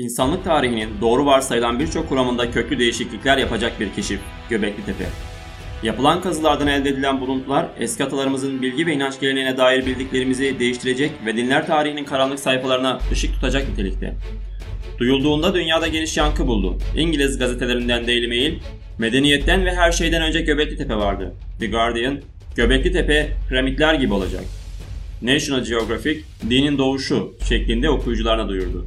İnsanlık tarihinin doğru varsayılan birçok kuramında köklü değişiklikler yapacak bir keşif, Göbekli Tepe. Yapılan kazılardan elde edilen buluntular, eski atalarımızın bilgi ve inanç geleneğine dair bildiklerimizi değiştirecek ve dinler tarihinin karanlık sayfalarına ışık tutacak nitelikte. Duyulduğunda dünyada geniş yankı buldu. İngiliz gazetelerinden Daily Mail, medeniyetten ve her şeyden önce Göbekli Tepe vardı. The Guardian, Göbekli Tepe piramitler gibi olacak. National Geographic, dinin doğuşu şeklinde okuyucularına duyurdu.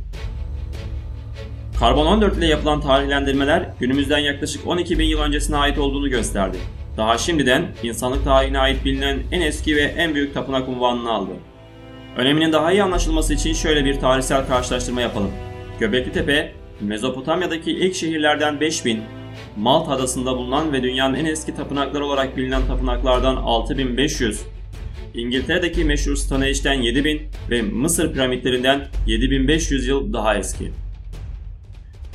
Karbon 14 ile yapılan tarihlendirmeler günümüzden yaklaşık 12 bin yıl öncesine ait olduğunu gösterdi. Daha şimdiden insanlık tarihine ait bilinen en eski ve en büyük tapınak unvanını aldı. Öneminin daha iyi anlaşılması için şöyle bir tarihsel karşılaştırma yapalım. Göbekli Tepe, Mezopotamya'daki ilk şehirlerden 5000, Malta adasında bulunan ve dünyanın en eski tapınakları olarak bilinen tapınaklardan 6500, İngiltere'deki meşhur Stonehenge'den 7000 ve Mısır piramitlerinden 7500 yıl daha eski.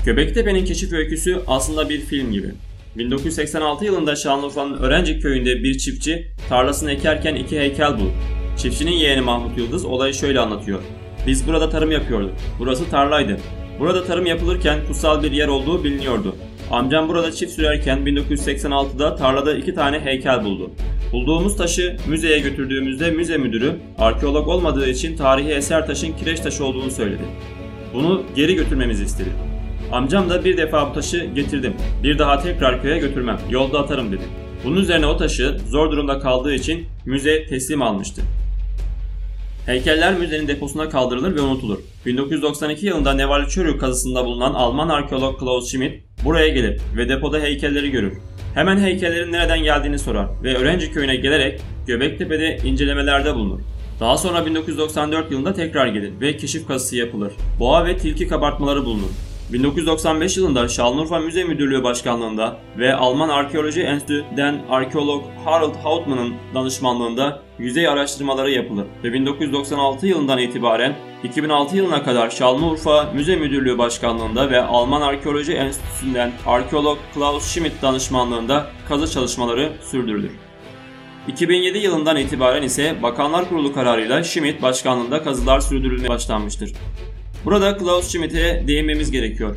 Göbeklitepe'nin keşif öyküsü aslında bir film gibi. 1986 yılında Şanlıurfa'nın Örencik köyünde bir çiftçi tarlasını ekerken iki heykel bulur. Çiftçinin yeğeni Mahmut Yıldız olayı şöyle anlatıyor. Biz burada tarım yapıyorduk. Burası tarlaydı. Burada tarım yapılırken kutsal bir yer olduğu biliniyordu. Amcam burada çift sürerken 1986'da tarlada iki tane heykel buldu. Bulduğumuz taşı müzeye götürdüğümüzde müze müdürü arkeolog olmadığı için tarihi eser taşın kireç taşı olduğunu söyledi. Bunu geri götürmemizi istedi. Amcam da bir defa bu taşı getirdim. Bir daha tekrar köye götürmem. Yolda atarım dedi. Bunun üzerine o taşı zor durumda kaldığı için müze teslim almıştı. Heykeller müzenin deposuna kaldırılır ve unutulur. 1992 yılında Neval Çörü kazısında bulunan Alman arkeolog Klaus Schmidt buraya gelir ve depoda heykelleri görür. Hemen heykellerin nereden geldiğini sorar ve Öğrenci köyüne gelerek Göbektepe'de incelemelerde bulunur. Daha sonra 1994 yılında tekrar gelir ve keşif kazısı yapılır. Boğa ve tilki kabartmaları bulunur. 1995 yılında Şanlıurfa Müze Müdürlüğü Başkanlığında ve Alman Arkeoloji Enstitüsü'nden arkeolog Harald Hautmann'ın danışmanlığında yüzey araştırmaları yapılır ve 1996 yılından itibaren 2006 yılına kadar Şanlıurfa Müze Müdürlüğü Başkanlığında ve Alman Arkeoloji Enstitüsü'nden arkeolog Klaus Schmidt danışmanlığında kazı çalışmaları sürdürülür. 2007 yılından itibaren ise Bakanlar Kurulu kararıyla Schmidt başkanlığında kazılar sürdürülmeye başlanmıştır. Burada Klaus Schmidt'e değinmemiz gerekiyor.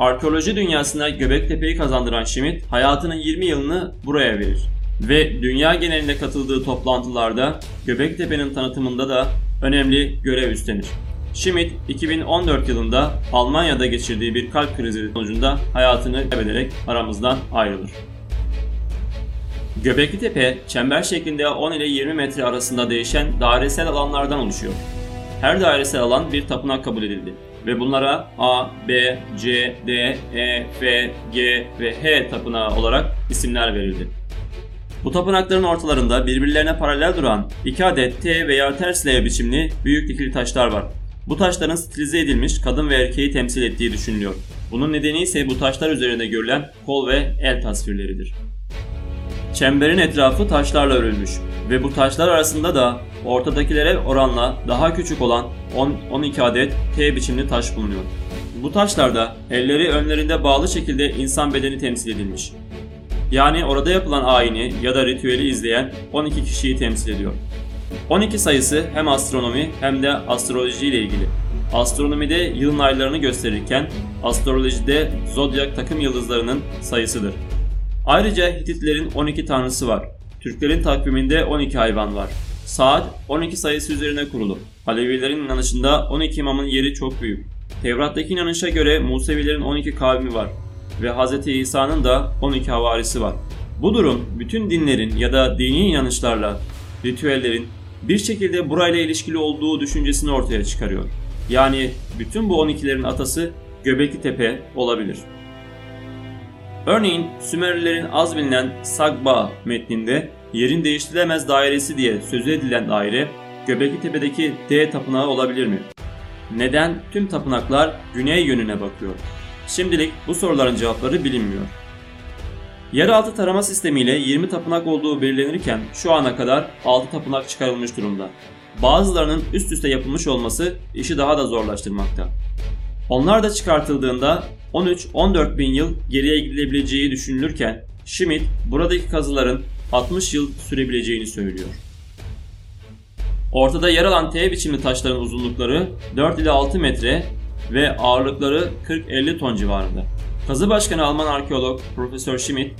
Arkeoloji dünyasına Göbektepe'yi kazandıran Schmidt hayatının 20 yılını buraya verir. Ve dünya genelinde katıldığı toplantılarda Göbektepe'nin tanıtımında da önemli görev üstlenir. Schmidt 2014 yılında Almanya'da geçirdiği bir kalp krizi sonucunda hayatını kaybederek aramızdan ayrılır. Göbekli Tepe, çember şeklinde 10 ile 20 metre arasında değişen dairesel alanlardan oluşuyor. Her dairesel alan bir tapınak kabul edildi ve bunlara A, B, C, D, E, F, G ve H tapınağı olarak isimler verildi. Bu tapınakların ortalarında birbirlerine paralel duran iki adet T veya ters L biçimli büyük dikili taşlar var. Bu taşların stilize edilmiş kadın ve erkeği temsil ettiği düşünülüyor. Bunun nedeni ise bu taşlar üzerinde görülen kol ve el tasvirleridir. Çemberin etrafı taşlarla örülmüş ve bu taşlar arasında da ortadakilere oranla daha küçük olan 10-12 adet T biçimli taş bulunuyor. Bu taşlarda elleri önlerinde bağlı şekilde insan bedeni temsil edilmiş. Yani orada yapılan ayini ya da ritüeli izleyen 12 kişiyi temsil ediyor. 12 sayısı hem astronomi hem de astroloji ile ilgili. Astronomide yılın aylarını gösterirken astrolojide zodyak takım yıldızlarının sayısıdır. Ayrıca Hititlerin 12 tanrısı var. Türklerin takviminde 12 hayvan var. Saat 12 sayısı üzerine kurulu. Alevilerin inanışında 12 imamın yeri çok büyük. Tevrat'taki inanışa göre Musevilerin 12 kavmi var ve Hz. İsa'nın da 12 havarisi var. Bu durum bütün dinlerin ya da dini inanışlarla ritüellerin bir şekilde burayla ilişkili olduğu düşüncesini ortaya çıkarıyor. Yani bütün bu 12'lerin atası Göbekli Tepe olabilir. Örneğin Sümerlilerin az bilinen Sagba metninde yerin değiştirilemez dairesi diye sözü edilen daire Göbekli Tepe'deki D tapınağı olabilir mi? Neden tüm tapınaklar güney yönüne bakıyor? Şimdilik bu soruların cevapları bilinmiyor. Yeraltı tarama sistemiyle 20 tapınak olduğu belirlenirken şu ana kadar 6 tapınak çıkarılmış durumda. Bazılarının üst üste yapılmış olması işi daha da zorlaştırmakta. Onlar da çıkartıldığında 13-14 bin yıl geriye gidilebileceği düşünülürken Schmidt buradaki kazıların 60 yıl sürebileceğini söylüyor. Ortada yer alan T biçimli taşların uzunlukları 4 ile 6 metre, ve ağırlıkları 40-50 ton civarında. Kazı başkanı Alman arkeolog Profesör Schmidt,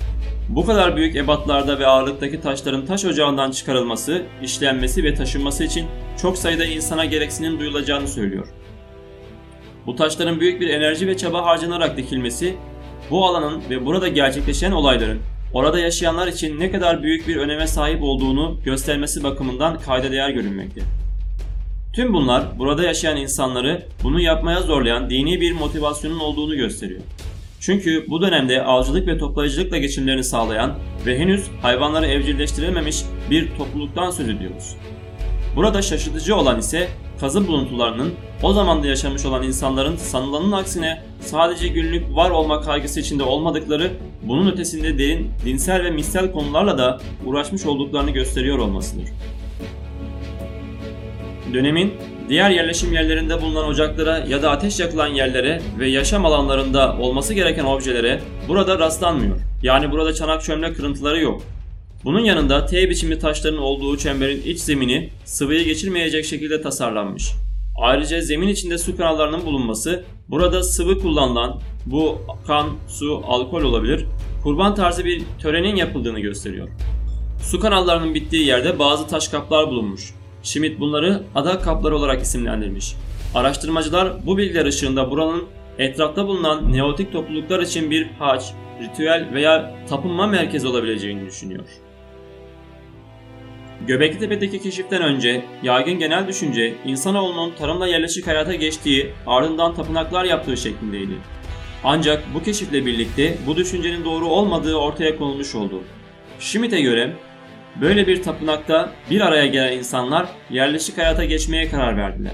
bu kadar büyük ebatlarda ve ağırlıktaki taşların taş ocağından çıkarılması, işlenmesi ve taşınması için çok sayıda insana gereksinim duyulacağını söylüyor. Bu taşların büyük bir enerji ve çaba harcanarak dikilmesi, bu alanın ve burada gerçekleşen olayların orada yaşayanlar için ne kadar büyük bir öneme sahip olduğunu göstermesi bakımından kayda değer görünmekte. Tüm bunlar burada yaşayan insanları bunu yapmaya zorlayan dini bir motivasyonun olduğunu gösteriyor. Çünkü bu dönemde avcılık ve toplayıcılıkla geçimlerini sağlayan ve henüz hayvanları evcilleştirememiş bir topluluktan söz ediyoruz. Burada şaşırtıcı olan ise kazı buluntularının o zamanda yaşamış olan insanların sanılanın aksine sadece günlük var olma kaygısı içinde olmadıkları, bunun ötesinde derin dinsel ve missel konularla da uğraşmış olduklarını gösteriyor olmasıdır. Dönemin diğer yerleşim yerlerinde bulunan ocaklara ya da ateş yakılan yerlere ve yaşam alanlarında olması gereken objelere burada rastlanmıyor. Yani burada çanak çömlek kırıntıları yok. Bunun yanında T biçimli taşların olduğu çemberin iç zemini sıvıyı geçirmeyecek şekilde tasarlanmış. Ayrıca zemin içinde su kanallarının bulunması burada sıvı kullanılan bu kan, su, alkol olabilir kurban tarzı bir törenin yapıldığını gösteriyor. Su kanallarının bittiği yerde bazı taş kaplar bulunmuş. Schmidt bunları adak kapları olarak isimlendirmiş. Araştırmacılar bu bilgiler ışığında buranın etrafta bulunan neolitik topluluklar için bir haç, ritüel veya tapınma merkezi olabileceğini düşünüyor. Göbekli Tepe'deki keşiften önce yaygın genel düşünce insanoğlunun tarımla yerleşik hayata geçtiği ardından tapınaklar yaptığı şeklindeydi. Ancak bu keşifle birlikte bu düşüncenin doğru olmadığı ortaya konulmuş oldu. Schmidt'e göre böyle bir tapınakta bir araya gelen insanlar yerleşik hayata geçmeye karar verdiler.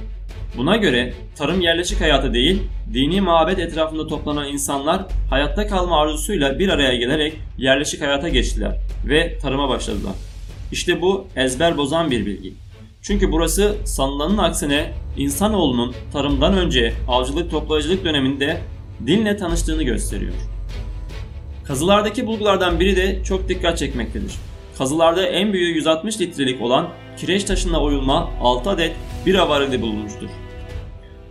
Buna göre tarım yerleşik hayatı değil, dini mabet etrafında toplanan insanlar hayatta kalma arzusuyla bir araya gelerek yerleşik hayata geçtiler ve tarıma başladılar. İşte bu ezber bozan bir bilgi. Çünkü burası sanılanın aksine insanoğlunun tarımdan önce avcılık toplayıcılık döneminde dinle tanıştığını gösteriyor. Kazılardaki bulgulardan biri de çok dikkat çekmektedir. Kazılarda en büyüğü 160 litrelik olan kireç taşına oyulma 6 adet bira varili bulunmuştur.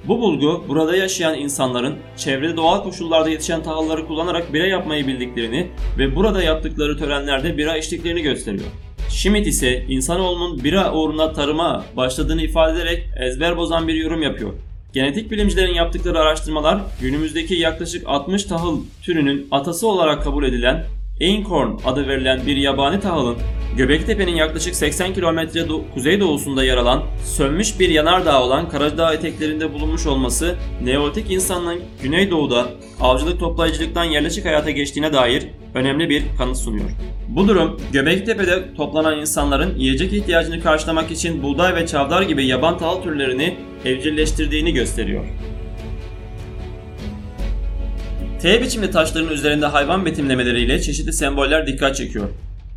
Bu bulgu burada yaşayan insanların çevrede doğal koşullarda yetişen tahılları kullanarak bira yapmayı bildiklerini ve burada yaptıkları törenlerde bira içtiklerini gösteriyor. Schmidt ise insanoğlunun bira uğruna tarıma başladığını ifade ederek ezber bozan bir yorum yapıyor. Genetik bilimcilerin yaptıkları araştırmalar günümüzdeki yaklaşık 60 tahıl türünün atası olarak kabul edilen Einkorn adı verilen bir yabani tahılın Göbektepe'nin yaklaşık 80 kilometre do- kuzeydoğusunda yer alan sönmüş bir yanardağ olan Karadağ eteklerinde bulunmuş olması Neolitik insanlığın Güneydoğu'da avcılık toplayıcılıktan yerleşik hayata geçtiğine dair önemli bir kanıt sunuyor. Bu durum Göbektepe'de toplanan insanların yiyecek ihtiyacını karşılamak için buğday ve çavdar gibi yaban tahıl türlerini evcilleştirdiğini gösteriyor. T biçimli taşların üzerinde hayvan betimlemeleriyle çeşitli semboller dikkat çekiyor.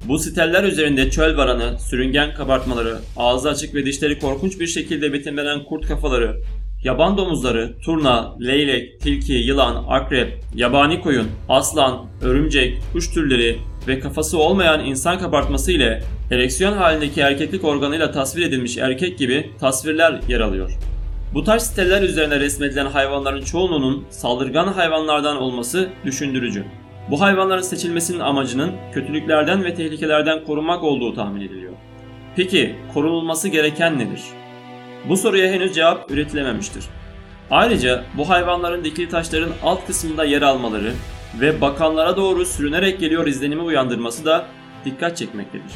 Bu steller üzerinde çöl varanı, sürüngen kabartmaları, ağzı açık ve dişleri korkunç bir şekilde betimlenen kurt kafaları, yaban domuzları, turna, leylek, tilki, yılan, akrep, yabani koyun, aslan, örümcek, kuş türleri ve kafası olmayan insan kabartması ile ereksiyon halindeki erkeklik organıyla tasvir edilmiş erkek gibi tasvirler yer alıyor. Bu tarz siteler üzerine resmedilen hayvanların çoğunluğunun saldırgan hayvanlardan olması düşündürücü. Bu hayvanların seçilmesinin amacının kötülüklerden ve tehlikelerden korunmak olduğu tahmin ediliyor. Peki korunulması gereken nedir? Bu soruya henüz cevap üretilememiştir. Ayrıca bu hayvanların dikili taşların alt kısmında yer almaları ve bakanlara doğru sürünerek geliyor izlenimi uyandırması da dikkat çekmektedir.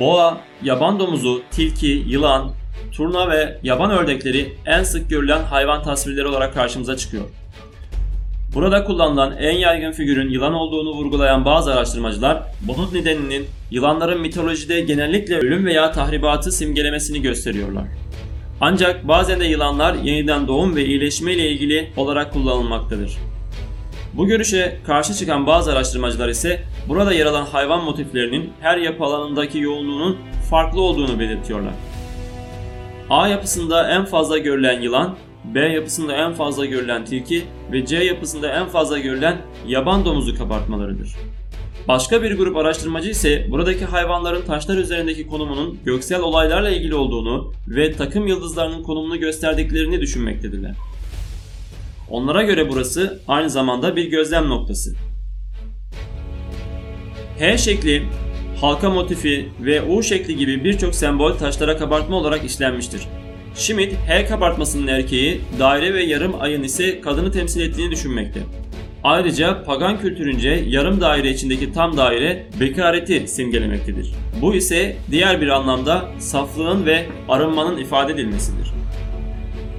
Boğa, yaban domuzu, tilki, yılan, turna ve yaban ördekleri en sık görülen hayvan tasvirleri olarak karşımıza çıkıyor. Burada kullanılan en yaygın figürün yılan olduğunu vurgulayan bazı araştırmacılar, bunun nedeninin yılanların mitolojide genellikle ölüm veya tahribatı simgelemesini gösteriyorlar. Ancak bazen de yılanlar yeniden doğum ve iyileşme ile ilgili olarak kullanılmaktadır. Bu görüşe karşı çıkan bazı araştırmacılar ise burada yer alan hayvan motiflerinin her yapı alanındaki yoğunluğunun farklı olduğunu belirtiyorlar. A yapısında en fazla görülen yılan, B yapısında en fazla görülen tilki ve C yapısında en fazla görülen yaban domuzu kabartmalarıdır. Başka bir grup araştırmacı ise buradaki hayvanların taşlar üzerindeki konumunun göksel olaylarla ilgili olduğunu ve takım yıldızlarının konumunu gösterdiklerini düşünmektedirler. Onlara göre burası aynı zamanda bir gözlem noktası. H şekli, halka motifi ve U şekli gibi birçok sembol taşlara kabartma olarak işlenmiştir. Schmidt, H kabartmasının erkeği, daire ve yarım ayın ise kadını temsil ettiğini düşünmekte. Ayrıca pagan kültürünce yarım daire içindeki tam daire bekareti simgelemektedir. Bu ise diğer bir anlamda saflığın ve arınmanın ifade edilmesidir.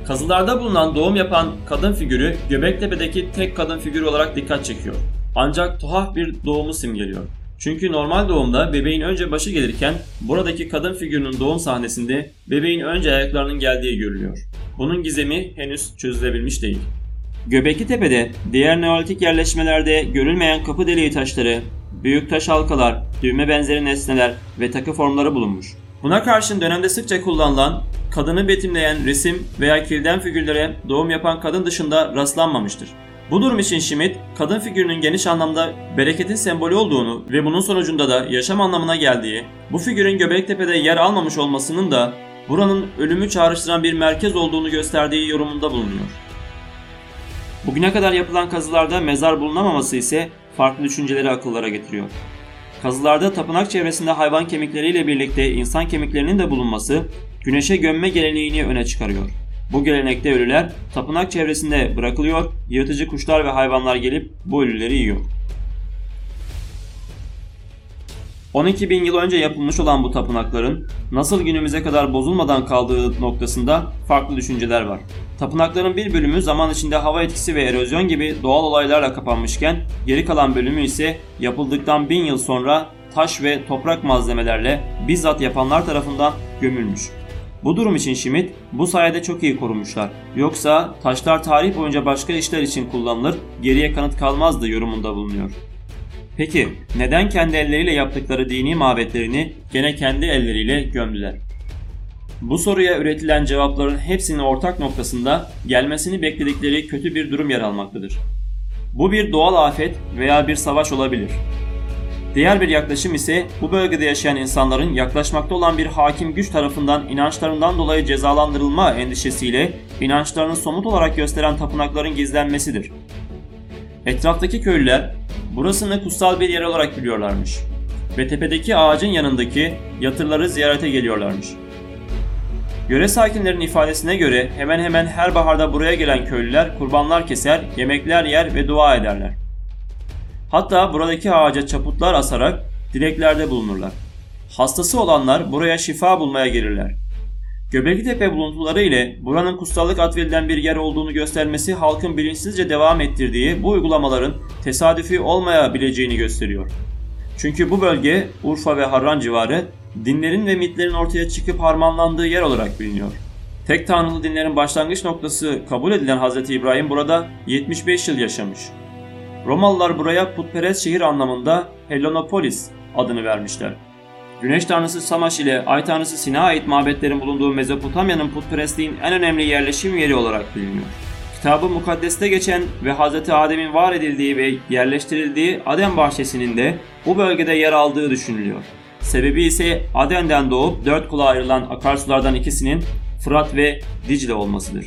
Kazılarda bulunan doğum yapan kadın figürü Göbektepe'deki tek kadın figürü olarak dikkat çekiyor. Ancak tuhaf bir doğumu simgeliyor. Çünkü normal doğumda bebeğin önce başı gelirken buradaki kadın figürünün doğum sahnesinde bebeğin önce ayaklarının geldiği görülüyor. Bunun gizemi henüz çözülebilmiş değil. Göbekli Tepe'de diğer neolitik yerleşmelerde görülmeyen kapı deliği taşları, büyük taş halkalar, düğme benzeri nesneler ve takı formları bulunmuş. Buna karşın dönemde sıkça kullanılan kadını betimleyen resim veya kilden figürlere doğum yapan kadın dışında rastlanmamıştır. Bu durum için Schmidt, kadın figürünün geniş anlamda bereketin sembolü olduğunu ve bunun sonucunda da yaşam anlamına geldiği, bu figürün Göbektepe'de yer almamış olmasının da buranın ölümü çağrıştıran bir merkez olduğunu gösterdiği yorumunda bulunuyor. Bugüne kadar yapılan kazılarda mezar bulunamaması ise farklı düşünceleri akıllara getiriyor. Kazılarda tapınak çevresinde hayvan kemikleriyle birlikte insan kemiklerinin de bulunması güneşe gömme geleneğini öne çıkarıyor. Bu gelenekte ölüler tapınak çevresinde bırakılıyor, yırtıcı kuşlar ve hayvanlar gelip bu ölüleri yiyor. 12 bin yıl önce yapılmış olan bu tapınakların nasıl günümüze kadar bozulmadan kaldığı noktasında farklı düşünceler var. Tapınakların bir bölümü zaman içinde hava etkisi ve erozyon gibi doğal olaylarla kapanmışken geri kalan bölümü ise yapıldıktan bin yıl sonra taş ve toprak malzemelerle bizzat yapanlar tarafından gömülmüş. Bu durum için Schmidt bu sayede çok iyi korunmuşlar. Yoksa taşlar tarih boyunca başka işler için kullanılır, geriye kanıt kalmazdı yorumunda bulunuyor. Peki neden kendi elleriyle yaptıkları dini mabetlerini gene kendi elleriyle gömdüler? Bu soruya üretilen cevapların hepsinin ortak noktasında gelmesini bekledikleri kötü bir durum yer almaktadır. Bu bir doğal afet veya bir savaş olabilir. Diğer bir yaklaşım ise bu bölgede yaşayan insanların yaklaşmakta olan bir hakim güç tarafından inançlarından dolayı cezalandırılma endişesiyle inançlarını somut olarak gösteren tapınakların gizlenmesidir. Etraftaki köylüler burasını kutsal bir yer olarak biliyorlarmış ve tepedeki ağacın yanındaki yatırları ziyarete geliyorlarmış. Yöre sakinlerin ifadesine göre hemen hemen her baharda buraya gelen köylüler kurbanlar keser, yemekler yer ve dua ederler. Hatta buradaki ağaca çaputlar asarak dileklerde bulunurlar. Hastası olanlar buraya şifa bulmaya gelirler. Göbekli Tepe buluntuları ile buranın kutsallık atfedilen bir yer olduğunu göstermesi halkın bilinçsizce devam ettirdiği bu uygulamaların tesadüfi olmayabileceğini gösteriyor. Çünkü bu bölge Urfa ve Harran civarı dinlerin ve mitlerin ortaya çıkıp harmanlandığı yer olarak biliniyor. Tek tanrılı dinlerin başlangıç noktası kabul edilen Hz. İbrahim burada 75 yıl yaşamış. Romalılar buraya putperest şehir anlamında Helenopolis adını vermişler. Güneş tanrısı Samaş ile ay tanrısı Sin'a ait mabetlerin bulunduğu Mezopotamya'nın putperestliğin en önemli yerleşim yeri olarak biliniyor. Kitabı mukaddeste geçen ve Hz. Adem'in var edildiği ve yerleştirildiği Adem bahçesinin de bu bölgede yer aldığı düşünülüyor. Sebebi ise Aden'den doğup dört kula ayrılan akarsulardan ikisinin Fırat ve Dicle olmasıdır.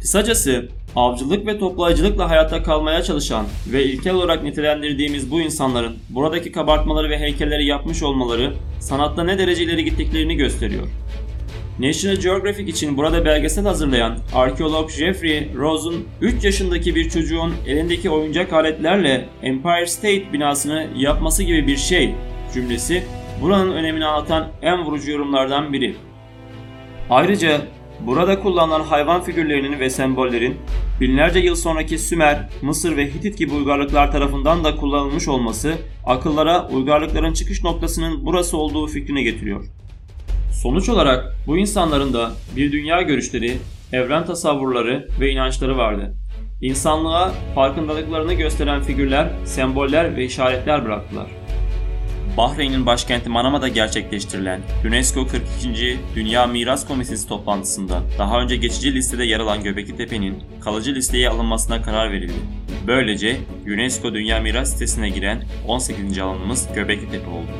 Kısacası avcılık ve toplayıcılıkla hayatta kalmaya çalışan ve ilkel olarak nitelendirdiğimiz bu insanların buradaki kabartmaları ve heykelleri yapmış olmaları sanatta ne derece ileri gittiklerini gösteriyor. National Geographic için burada belgesel hazırlayan arkeolog Jeffrey Rose'un 3 yaşındaki bir çocuğun elindeki oyuncak aletlerle Empire State binasını yapması gibi bir şey cümlesi buranın önemini anlatan en vurucu yorumlardan biri. Ayrıca burada kullanılan hayvan figürlerinin ve sembollerin binlerce yıl sonraki Sümer, Mısır ve Hitit gibi uygarlıklar tarafından da kullanılmış olması akıllara uygarlıkların çıkış noktasının burası olduğu fikrini getiriyor. Sonuç olarak bu insanların da bir dünya görüşleri, evren tasavvurları ve inançları vardı. İnsanlığa farkındalıklarını gösteren figürler, semboller ve işaretler bıraktılar. Bahreyn'in başkenti Manama'da gerçekleştirilen UNESCO 42. Dünya Miras Komitesi toplantısında daha önce geçici listede yer alan Göbekli Tepe'nin kalıcı listeye alınmasına karar verildi. Böylece UNESCO Dünya Miras sitesine giren 18. alanımız Göbekli Tepe oldu.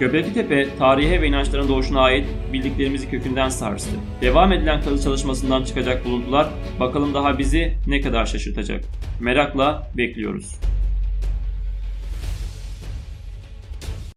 Göbekli Tepe, tarihe ve inançların doğuşuna ait bildiklerimizi kökünden sarstı. Devam edilen kazı çalışmasından çıkacak buluntular bakalım daha bizi ne kadar şaşırtacak. Merakla bekliyoruz.